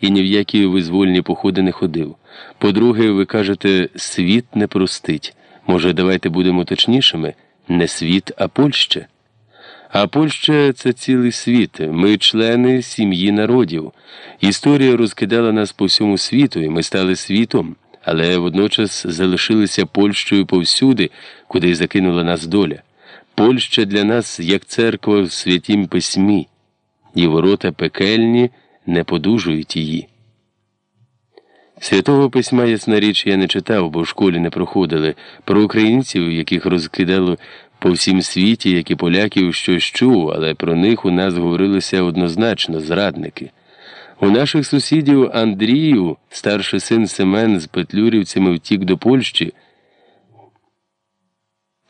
і ні в які визвольні походи не ходив. По-друге, ви кажете, світ не простить. Може, давайте будемо точнішими? Не світ, а Польща. А Польща це цілий світ. Ми члени сім'ї народів. Історія розкидала нас по всьому світу, і ми стали світом, але водночас залишилися Польщею повсюди, куди закинула нас доля. Польща для нас як церква в святім письмі, і ворота пекельні не подужують її. Святого письма, ясна річ, я не читав, бо в школі не проходили. Про українців, яких розкидало по всім світі, як і поляків, щось чув, але про них у нас говорилося однозначно зрадники. У наших сусідів Андрію, старший син Семен з петлюрівцями втік до Польщі,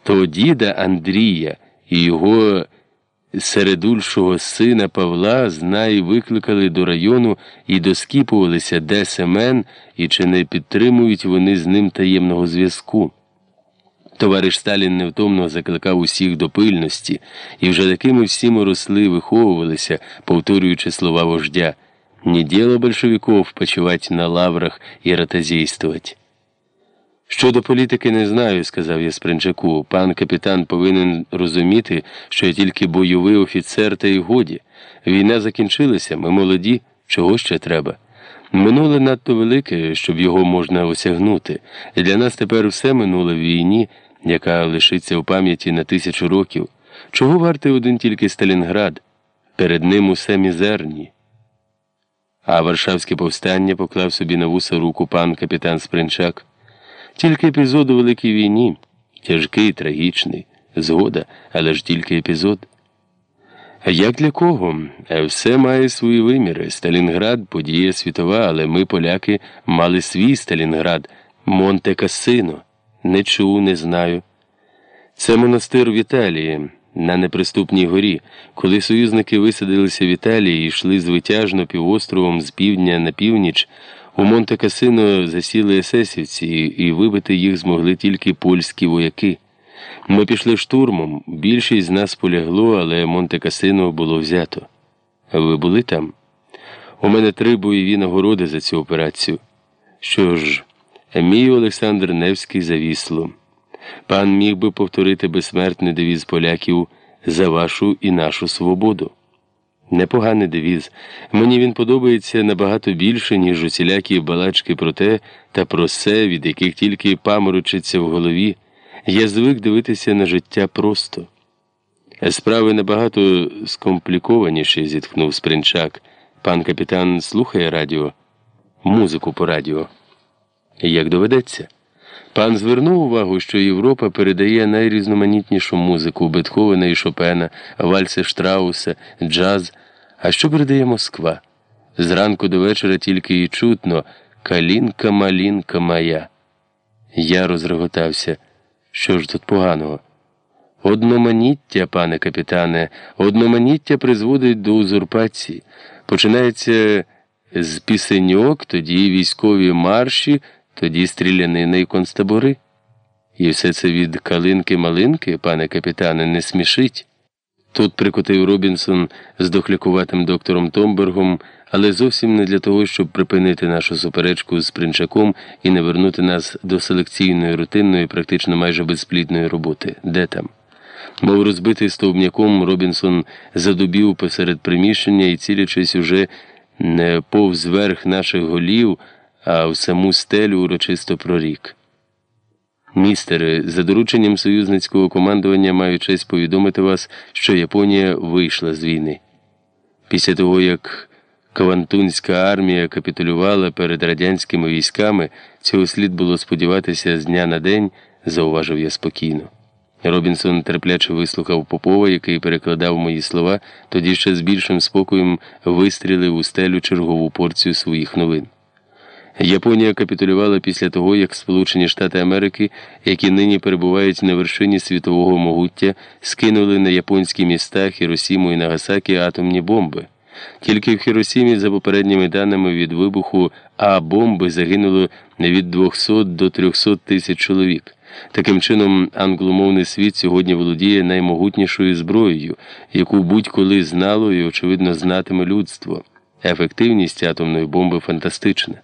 то діда Андрія і його середульшого сина Павла знай викликали до району і доскіпувалися, де Семен і чи не підтримують вони з ним таємного зв'язку. Товариш Сталін невтомно закликав усіх до пильності, і вже такими всіми росли, виховувалися, повторюючи слова вождя. Не діло большевиков почивать на лаврах і ратазійствовать. Щодо політики не знаю, сказав я Спринчаку. Пан капітан повинен розуміти, що я тільки бойовий офіцер та й годі. Війна закінчилася, ми молоді, чого ще треба. Минуле надто велике, щоб його можна осягнути. Для нас тепер все минуле в війні, яка лишиться в пам'яті на тисячу років. Чого вартий один тільки Сталінград? Перед ним усе мізерні. А Варшавське повстання поклав собі на вуса руку пан капітан Спринчак. Тільки епізод у Великій війні, тяжкий, трагічний, згода, але ж тільки епізод. Як для кого? Все має свої виміри. Сталінград подія світова, але ми, поляки, мали свій Сталінград, Монте Касино. Не чув, не знаю. Це монастир в Італії, на неприступній горі. Коли союзники висадилися в Італії і йшли звитяжно півостровом з півдня на північ. У Монте Касино засіли есесівці, і вибити їх змогли тільки польські вояки. Ми пішли штурмом, більшість з нас полягло, але Монте Касино було взято. Ви були там? У мене три бойові нагороди за цю операцію. Що ж, мій Олександр Невський завісло. Пан міг би повторити безсмертний девіз поляків за вашу і нашу свободу. Непоганий девіз. Мені він подобається набагато більше, ніж усілякі балачки про те та про все, від яких тільки паморочиться в голові. Я звик дивитися на життя просто. Справи набагато скомплікованіші, зітхнув Спринчак. Пан капітан слухає радіо, музику по радіо. Як доведеться? Пан звернув увагу, що Європа передає найрізноманітнішу музику Бетховена і Шопена, вальси Штрауса, джаз. А що передає Москва? Зранку до вечора тільки і чутно Калінка малінка моя. Я розреготався. Що ж тут поганого? Одноманіття, пане капітане, одноманіття призводить до узурпації. Починається з пісеньок, тоді військові марші, тоді стрілянина і концтабори. І все це від калинки-малинки, пане капітане, не смішить. Тут прикотив Робінсон з дохлякуватим доктором Томбергом, але зовсім не для того, щоб припинити нашу суперечку з Принчаком і не вернути нас до селекційної рутинної, практично майже безплідної роботи. Де там? Мов розбитий стовбняком, Робінсон задубів посеред приміщення і, цілячись уже не повз верх наших голів, а в саму стелю урочисто прорік. Містере, за дорученням союзницького командування маю честь повідомити вас, що Японія вийшла з війни. Після того, як Кавантунська армія капітулювала перед радянськими військами, цього слід було сподіватися з дня на день, зауважив я спокійно. Робінсон терпляче вислухав Попова, який перекладав мої слова, тоді ще з більшим спокоєм вистрілив у стелю чергову порцію своїх новин. Японія капітулювала після того, як Сполучені Штати Америки, які нині перебувають на вершині світового могуття, скинули на японські міста Хіросіму і Нагасакі атомні бомби. Тільки в Хіросімі, за попередніми даними від вибуху А бомби загинуло від 200 до 300 тисяч чоловік. Таким чином, англомовний світ сьогодні володіє наймогутнішою зброєю, яку будь-коли знало і, очевидно, знатиме людство. Ефективність атомної бомби фантастична.